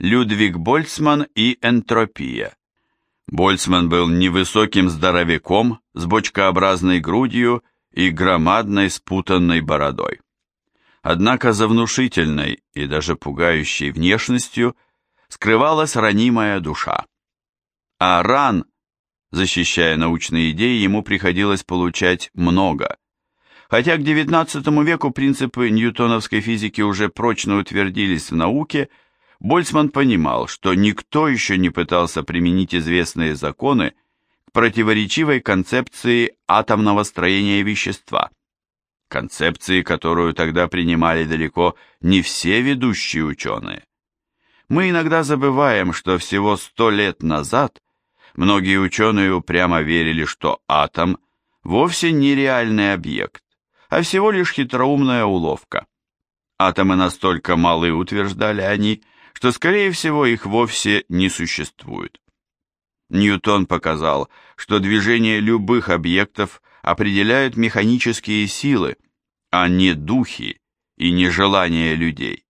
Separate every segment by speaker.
Speaker 1: Людвиг Больцман и энтропия. Больцман был невысоким здоровяком с бочкообразной грудью и громадной спутанной бородой. Однако за внушительной и даже пугающей внешностью скрывалась ранимая душа. А ран, защищая научные идеи, ему приходилось получать много. Хотя к XIX веку принципы ньютоновской физики уже прочно утвердились в науке, Больцман понимал, что никто еще не пытался применить известные законы к противоречивой концепции атомного строения вещества, концепции, которую тогда принимали далеко не все ведущие ученые. Мы иногда забываем, что всего сто лет назад многие ученые упрямо верили, что атом вовсе не реальный объект, а всего лишь хитроумная уловка. Атомы настолько малы, утверждали они, что, скорее всего, их вовсе не существует. Ньютон показал, что движение любых объектов определяют механические силы, а не духи и не желания людей.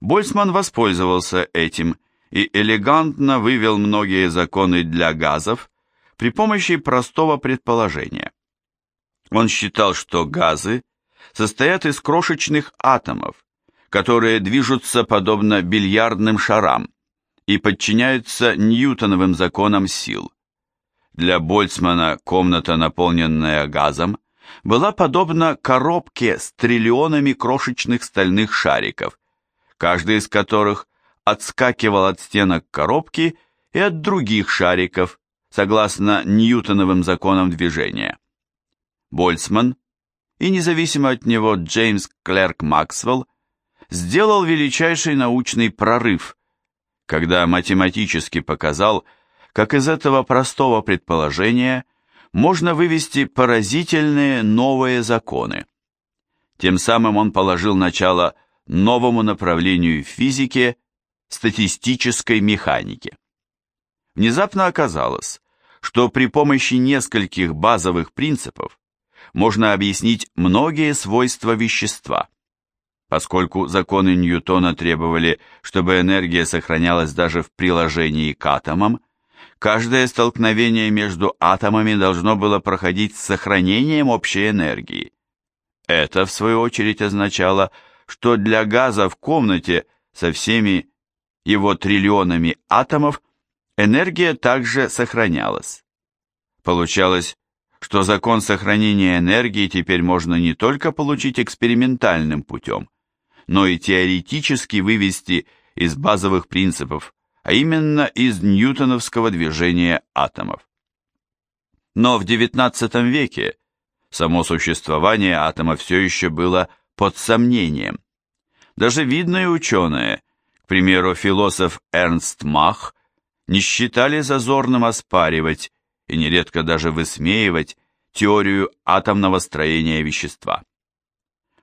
Speaker 1: Больцман воспользовался этим и элегантно вывел многие законы для газов при помощи простого предположения. Он считал, что газы состоят из крошечных атомов, которые движутся подобно бильярдным шарам и подчиняются ньютоновым законам сил. Для Больцмана комната, наполненная газом, была подобна коробке с триллионами крошечных стальных шариков, каждый из которых отскакивал от стенок коробки и от других шариков, согласно ньютоновым законам движения. Больцман и независимо от него Джеймс Клерк Максвелл сделал величайший научный прорыв, когда математически показал, как из этого простого предположения можно вывести поразительные новые законы. Тем самым он положил начало новому направлению в физике – статистической механике. Внезапно оказалось, что при помощи нескольких базовых принципов можно объяснить многие свойства вещества. Поскольку законы Ньютона требовали, чтобы энергия сохранялась даже в приложении к атомам, каждое столкновение между атомами должно было проходить с сохранением общей энергии. Это, в свою очередь, означало, что для газа в комнате со всеми его триллионами атомов энергия также сохранялась. Получалось, что закон сохранения энергии теперь можно не только получить экспериментальным путем, но и теоретически вывести из базовых принципов, а именно из ньютоновского движения атомов. Но в XIX веке само существование атома все еще было под сомнением. Даже видные ученые, к примеру, философ Эрнст Мах, не считали зазорным оспаривать и нередко даже высмеивать теорию атомного строения вещества.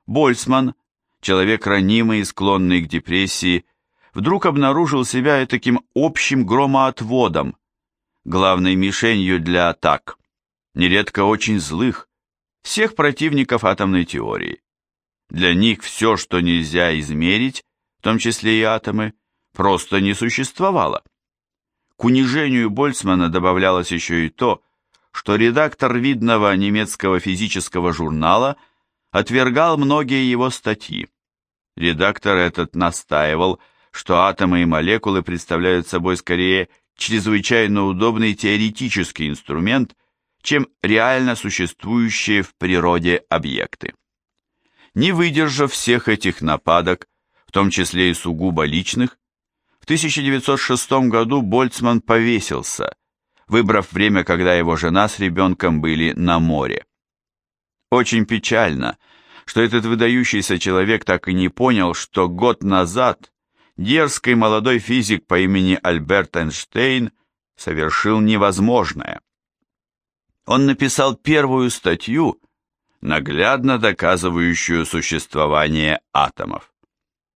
Speaker 1: Больцман человек ранимый и склонный к депрессии, вдруг обнаружил себя таким общим громоотводом, главной мишенью для атак, нередко очень злых, всех противников атомной теории. Для них все, что нельзя измерить, в том числе и атомы, просто не существовало. К унижению Больцмана добавлялось еще и то, что редактор видного немецкого физического журнала отвергал многие его статьи. Редактор этот настаивал, что атомы и молекулы представляют собой скорее чрезвычайно удобный теоретический инструмент, чем реально существующие в природе объекты. Не выдержав всех этих нападок, в том числе и сугубо личных, в 1906 году Больцман повесился, выбрав время, когда его жена с ребенком были на море. Очень печально – что этот выдающийся человек так и не понял, что год назад дерзкий молодой физик по имени Альберт Эйнштейн совершил невозможное. Он написал первую статью, наглядно доказывающую существование атомов.